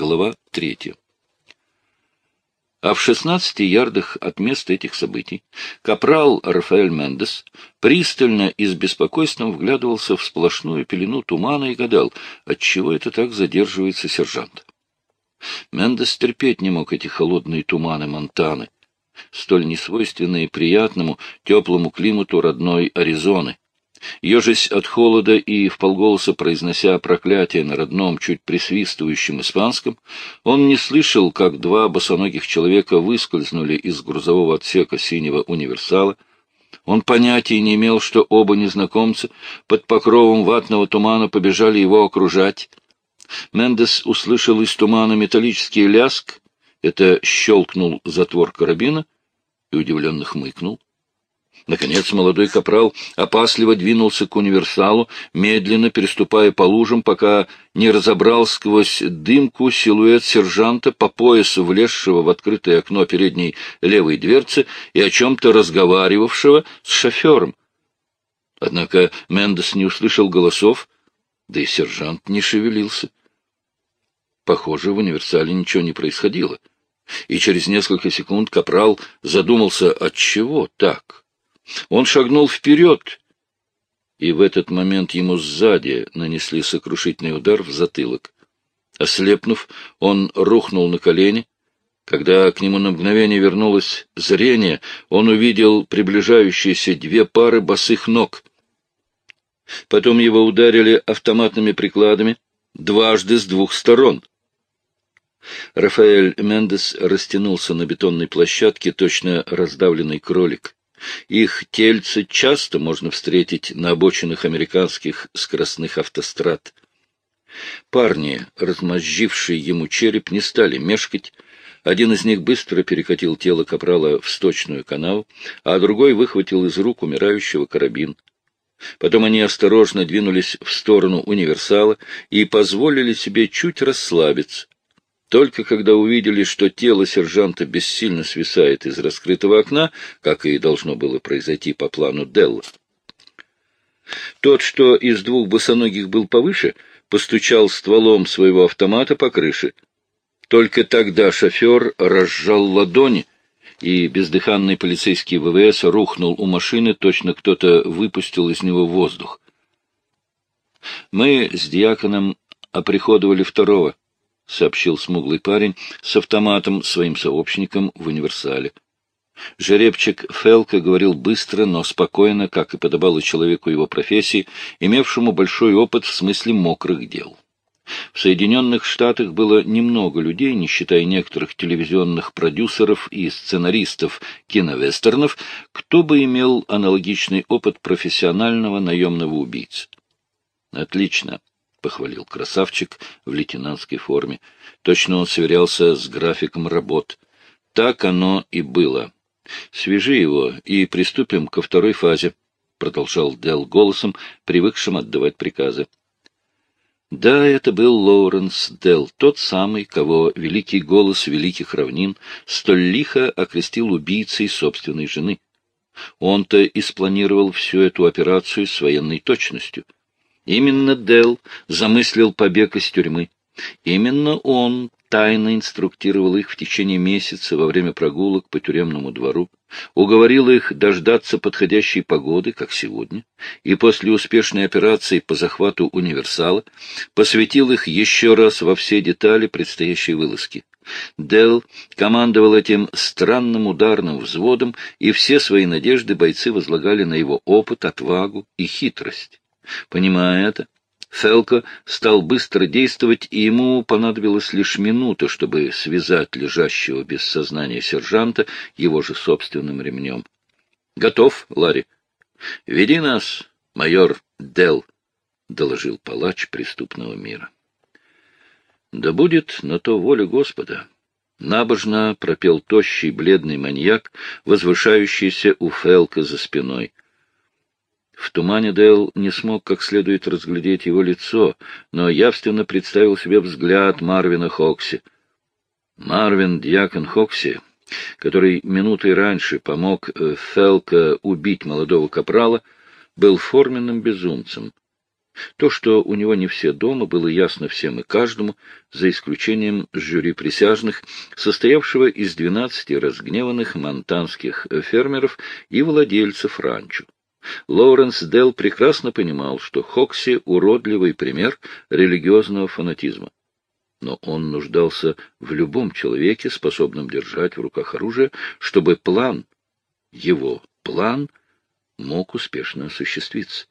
Глава третья. А в шестнадцати ярдах от места этих событий капрал Рафаэль Мендес пристально и с беспокойством вглядывался в сплошную пелену тумана и гадал, отчего это так задерживается сержант. Мендес терпеть не мог эти холодные туманы Монтаны, столь несвойственные приятному, теплому климату родной Аризоны. Ежась от холода и вполголоса произнося проклятие на родном, чуть присвистывающем испанском, он не слышал, как два босоногих человека выскользнули из грузового отсека синего универсала. Он понятия не имел, что оба незнакомца под покровом ватного тумана побежали его окружать. Мендес услышал из тумана металлический ляск, это щелкнул затвор карабина и удивленно хмыкнул. Наконец молодой капрал опасливо двинулся к универсалу, медленно переступая по лужам, пока не разобрал сквозь дымку силуэт сержанта по поясу, влезшего в открытое окно передней левой дверцы и о чем-то разговаривавшего с шофером. Однако Мендес не услышал голосов, да и сержант не шевелился. Похоже, в универсале ничего не происходило. И через несколько секунд Капрал задумался, от чего так? Он шагнул вперед, и в этот момент ему сзади нанесли сокрушительный удар в затылок. Ослепнув, он рухнул на колени. Когда к нему на мгновение вернулось зрение, он увидел приближающиеся две пары босых ног. Потом его ударили автоматными прикладами дважды с двух сторон. Рафаэль Мендес растянулся на бетонной площадке, точно раздавленный кролик. Их тельцы часто можно встретить на обочинах американских скоростных автострад. Парни, размозжившие ему череп, не стали мешкать. Один из них быстро перекатил тело капрала в сточную канаву, а другой выхватил из рук умирающего карабин. Потом они осторожно двинулись в сторону универсала и позволили себе чуть расслабиться. Только когда увидели, что тело сержанта бессильно свисает из раскрытого окна, как и должно было произойти по плану Делла. Тот, что из двух босоногих был повыше, постучал стволом своего автомата по крыше. Только тогда шофер разжал ладони, и бездыханный полицейский ВВС рухнул у машины, точно кто-то выпустил из него воздух. Мы с диаконом оприходовали второго, — сообщил смуглый парень с автоматом своим сообщникам в универсале. Жеребчик Фелка говорил быстро, но спокойно, как и подобало человеку его профессии, имевшему большой опыт в смысле мокрых дел. В Соединенных Штатах было немного людей, не считая некоторых телевизионных продюсеров и сценаристов киновестернов, кто бы имел аналогичный опыт профессионального наемного убийцы. Отлично. — похвалил красавчик в лейтенантской форме. Точно он сверялся с графиком работ. Так оно и было. Свяжи его и приступим ко второй фазе, — продолжал Дел голосом, привыкшим отдавать приказы. Да, это был Лоуренс Дел, тот самый, кого великий голос великих равнин столь лихо окрестил убийцей собственной жены. Он-то и спланировал всю эту операцию с военной точностью — Именно Дел замыслил побег из тюрьмы. Именно он тайно инструктировал их в течение месяца во время прогулок по тюремному двору, уговорил их дождаться подходящей погоды, как сегодня, и после успешной операции по захвату универсала посвятил их еще раз во все детали предстоящей вылазки. Дел командовал этим странным ударным взводом, и все свои надежды бойцы возлагали на его опыт, отвагу и хитрость. Понимая это, Фелко стал быстро действовать, и ему понадобилась лишь минута, чтобы связать лежащего без сознания сержанта его же собственным ремнем. — Готов, Ларри? — Веди нас, майор Дел, — доложил палач преступного мира. — Да будет на то воля Господа. Набожно пропел тощий бледный маньяк, возвышающийся у Фелка за спиной. В тумане Дэл не смог как следует разглядеть его лицо, но явственно представил себе взгляд Марвина Хокси. Марвин Дьякон Хокси, который минутой раньше помог э, Фелка убить молодого капрала, был форменным безумцем. То, что у него не все дома, было ясно всем и каждому, за исключением жюри присяжных, состоявшего из двенадцати разгневанных монтанских фермеров и владельцев ранчо. Лоуренс Делл прекрасно понимал, что Хокси — уродливый пример религиозного фанатизма. Но он нуждался в любом человеке, способном держать в руках оружие, чтобы план, его план, мог успешно осуществиться.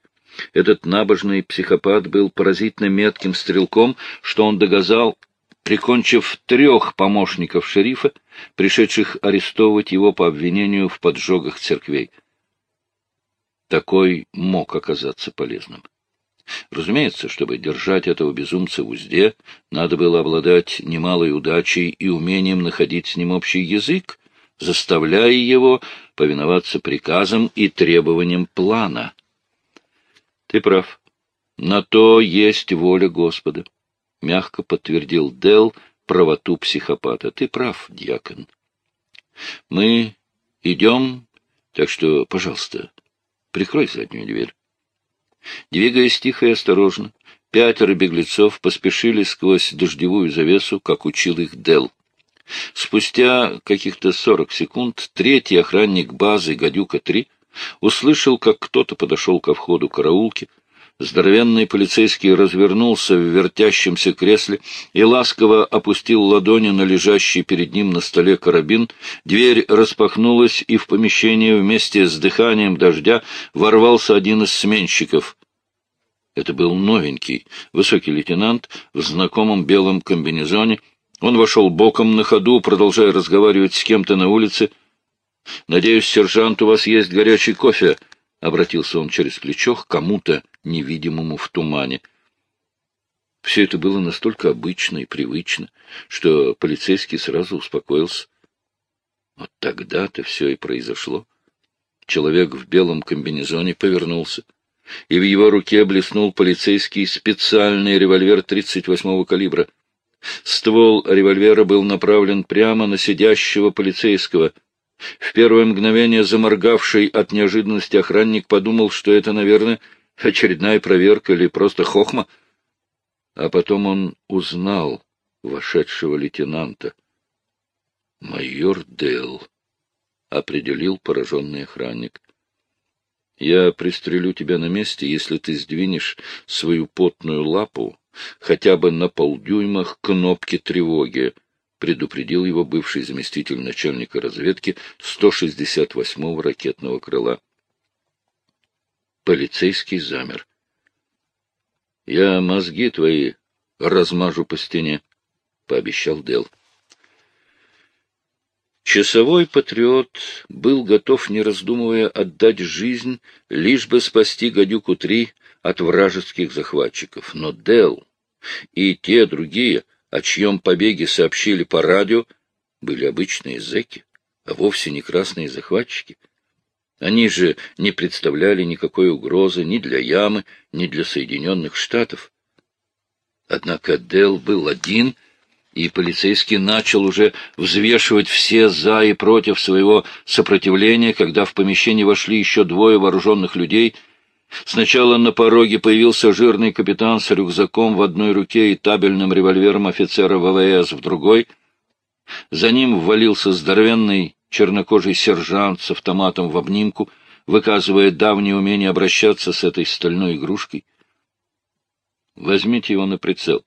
Этот набожный психопат был поразительно метким стрелком, что он доказал, прикончив трех помощников шерифа, пришедших арестовывать его по обвинению в поджогах церквей. Такой мог оказаться полезным. Разумеется, чтобы держать этого безумца в узде, надо было обладать немалой удачей и умением находить с ним общий язык, заставляя его повиноваться приказам и требованиям плана. Ты прав. На то есть воля Господа. Мягко подтвердил Дел правоту психопата. Ты прав, дьякон. Мы идем, так что, пожалуйста, прикрой заднюю дверь. Двигаясь тихо и осторожно, пятеро беглецов поспешили сквозь дождевую завесу, как учил их Дел. Спустя каких-то сорок секунд третий охранник базы «Гадюка-3» услышал, как кто-то подошел ко входу караулки. Здоровенный полицейский развернулся в вертящемся кресле и ласково опустил ладони на лежащий перед ним на столе карабин. Дверь распахнулась, и в помещение вместе с дыханием дождя ворвался один из сменщиков. Это был новенький, высокий лейтенант в знакомом белом комбинезоне. Он вошел боком на ходу, продолжая разговаривать с кем-то на улице. — Надеюсь, сержант, у вас есть горячий кофе? — обратился он через плечо к кому-то, невидимому в тумане. Все это было настолько обычно и привычно, что полицейский сразу успокоился. Вот тогда-то все и произошло. Человек в белом комбинезоне повернулся, и в его руке блеснул полицейский специальный револьвер 38-го калибра. Ствол револьвера был направлен прямо на сидящего полицейского — в первое мгновение заморгавший от неожиданности охранник подумал, что это, наверное, очередная проверка или просто хохма. А потом он узнал вошедшего лейтенанта. «Майор Дэл», — определил пораженный охранник. «Я пристрелю тебя на месте, если ты сдвинешь свою потную лапу хотя бы на полдюймах кнопки тревоги», предупредил его бывший заместитель начальника разведки 168-го ракетного крыла. Полицейский замер. — Я мозги твои размажу по стене, — пообещал Дел. Часовой патриот был готов, не раздумывая, отдать жизнь, лишь бы спасти гадюку-3 от вражеских захватчиков. Но Дел и те другие — о чьем побеге сообщили по радио, были обычные зэки, а вовсе не красные захватчики. Они же не представляли никакой угрозы ни для Ямы, ни для Соединенных Штатов. Однако Дел был один, и полицейский начал уже взвешивать все «за» и «против» своего сопротивления, когда в помещение вошли еще двое вооруженных людей — Сначала на пороге появился жирный капитан с рюкзаком в одной руке и табельным револьвером офицера ВВС в другой. За ним ввалился здоровенный чернокожий сержант с автоматом в обнимку, выказывая давнее умение обращаться с этой стальной игрушкой. «Возьмите его на прицел».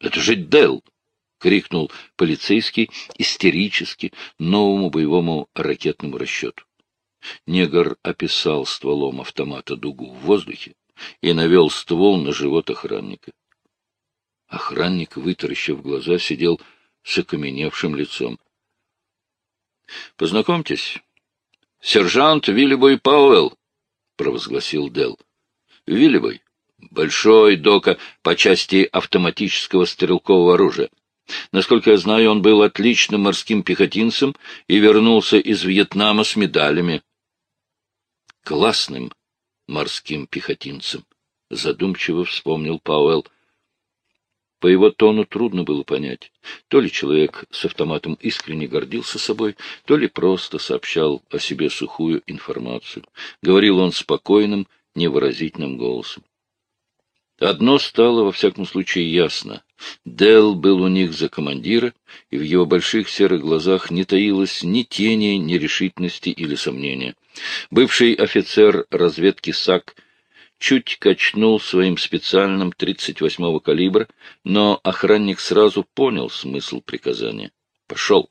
«Это же Дел!» — крикнул полицейский истерически новому боевому ракетному расчету. Негр описал стволом автомата дугу в воздухе и навел ствол на живот охранника. Охранник, вытаращив глаза, сидел с окаменевшим лицом. — Познакомьтесь, сержант Виллибой Пауэлл, — провозгласил Дел. Виллибой — большой дока по части автоматического стрелкового оружия. Насколько я знаю, он был отличным морским пехотинцем и вернулся из Вьетнама с медалями классным морским пехотинцем, — задумчиво вспомнил Пауэлл. По его тону трудно было понять, то ли человек с автоматом искренне гордился собой, то ли просто сообщал о себе сухую информацию. Говорил он спокойным, невыразительным голосом. Одно стало, во всяком случае, ясно. Дел был у них за командира, и в его больших серых глазах не таилось ни тени нерешительности или сомнения. Бывший офицер разведки САК чуть качнул своим специальным 38-го калибра, но охранник сразу понял смысл приказания. «Пошел!»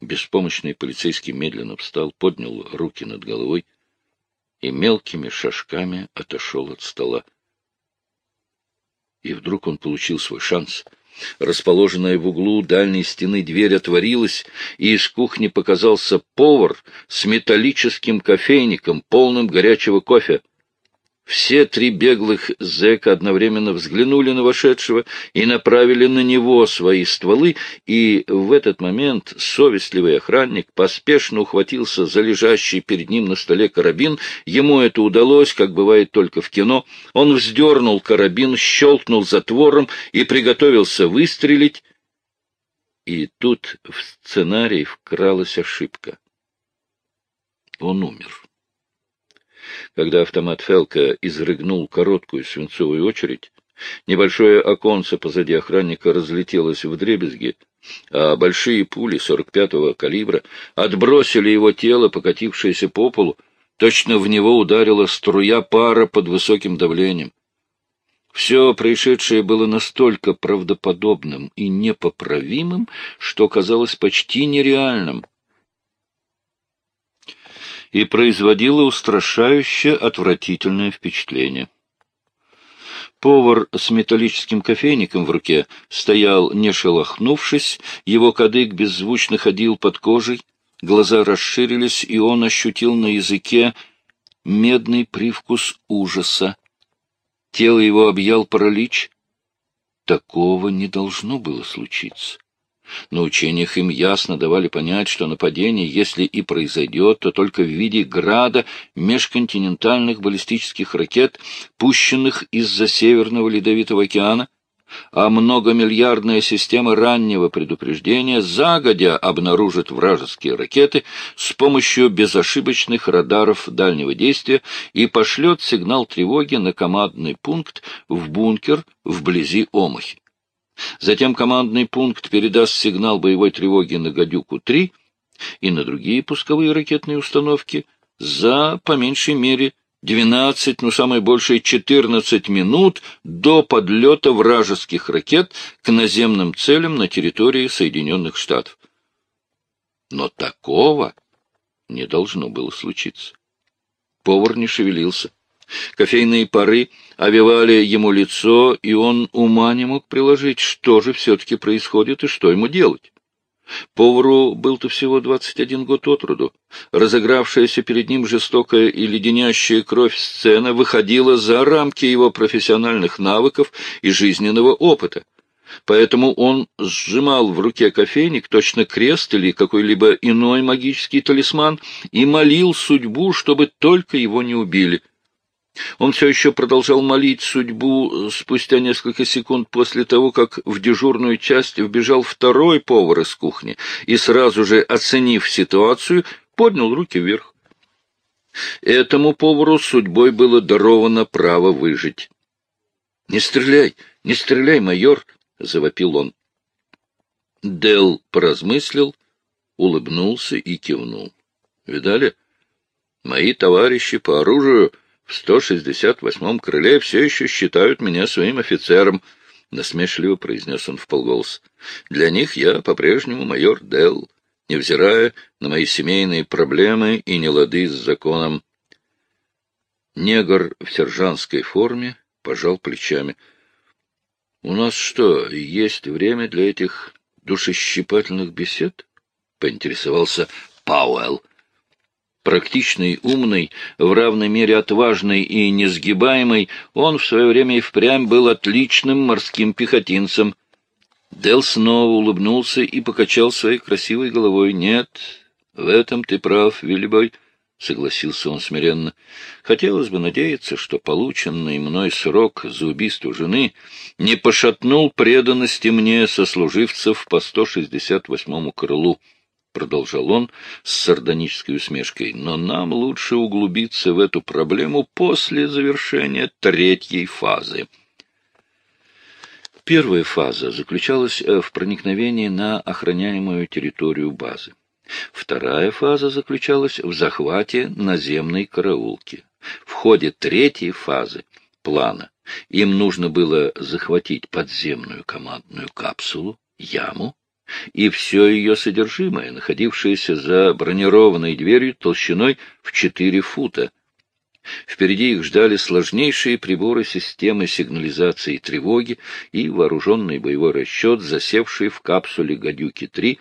Беспомощный полицейский медленно встал, поднял руки над головой и мелкими шажками отошел от стола. И вдруг он получил свой шанс. Расположенная в углу дальней стены дверь отворилась, и из кухни показался повар с металлическим кофейником, полным горячего кофе. Все три беглых зэка одновременно взглянули на вошедшего и направили на него свои стволы, и в этот момент совестливый охранник поспешно ухватился за лежащий перед ним на столе карабин. Ему это удалось, как бывает только в кино. Он вздернул карабин, щелкнул затвором и приготовился выстрелить. И тут в сценарий вкралась ошибка. Он умер. Когда автомат Фелка изрыгнул короткую свинцовую очередь, небольшое оконце позади охранника разлетелось в дребезги, а большие пули 45-го калибра отбросили его тело, покатившееся по полу, точно в него ударила струя пара под высоким давлением. Все происшедшее было настолько правдоподобным и непоправимым, что казалось почти нереальным и производила устрашающе отвратительное впечатление. Повар с металлическим кофейником в руке стоял, не шелохнувшись, его кадык беззвучно ходил под кожей, глаза расширились, и он ощутил на языке медный привкус ужаса. Тело его объял паралич. Такого не должно было случиться. На учениях им ясно давали понять, что нападение, если и произойдет, то только в виде града межконтинентальных баллистических ракет, пущенных из-за Северного Ледовитого океана, а многомиллиардная система раннего предупреждения загодя обнаружит вражеские ракеты с помощью безошибочных радаров дальнего действия и пошлет сигнал тревоги на командный пункт в бункер вблизи Омахи. Затем командный пункт передаст сигнал боевой тревоги на «Гадюку-3» и на другие пусковые ракетные установки за, по меньшей мере, 12, ну, самое большее 14 минут до подлета вражеских ракет к наземным целям на территории Соединенных Штатов. Но такого не должно было случиться. Повар не шевелился. Кофейные пары овевали ему лицо, и он ума не мог приложить, что же все-таки происходит и что ему делать. Повару был-то всего двадцать один год от роду. Разыгравшаяся перед ним жестокая и леденящая кровь сцена выходила за рамки его профессиональных навыков и жизненного опыта. Поэтому он сжимал в руке кофейник, точно крест или какой-либо иной магический талисман, и молил судьбу, чтобы только его не убили — он все еще продолжал молить судьбу спустя несколько секунд после того, как в дежурную часть вбежал второй повар из кухни и, сразу же оценив ситуацию, поднял руки вверх. Этому повару судьбой было даровано право выжить. — Не стреляй, не стреляй, майор! — завопил он. Дел поразмыслил, улыбнулся и кивнул. — Видали? Мои товарищи по оружию в 168-м крыле все еще считают меня своим офицером, — насмешливо произнес он вполголоса. — Для них я по-прежнему майор Делл, невзирая на мои семейные проблемы и нелады с законом. Негр в сержантской форме пожал плечами. — У нас что, есть время для этих душещипательных бесед? — поинтересовался Пауэлл. Практичный, умный, в равной мере отважный и несгибаемый, он в свое время и впрямь был отличным морским пехотинцем. Дел снова улыбнулся и покачал своей красивой головой. «Нет, в этом ты прав, Виллибой», — согласился он смиренно. «Хотелось бы надеяться, что полученный мной срок за убийство жены не пошатнул преданности мне сослуживцев по 168-му крылу». Продолжал он с сардонической усмешкой, — но нам лучше углубиться в эту проблему после завершения третьей фазы. Первая фаза заключалась э, в проникновении на охраняемую территорию базы. Вторая фаза заключалась в захвате наземной караулки. В ходе третьей фазы плана им нужно было захватить подземную командную капсулу, яму, и все ее содержимое, находившееся за бронированной дверью толщиной в четыре фута, Впереди их ждали сложнейшие приборы системы сигнализации тревоги и вооруженный боевой расчет, засевший в капсуле «Гадюки-3»,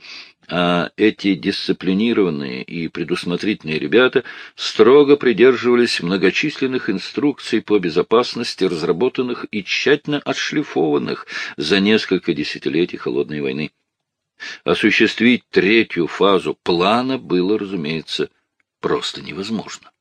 а эти дисциплинированные и предусмотрительные ребята строго придерживались многочисленных инструкций по безопасности, разработанных и тщательно отшлифованных за несколько десятилетий Холодной войны. Осуществить третью фазу плана было, разумеется, просто невозможно.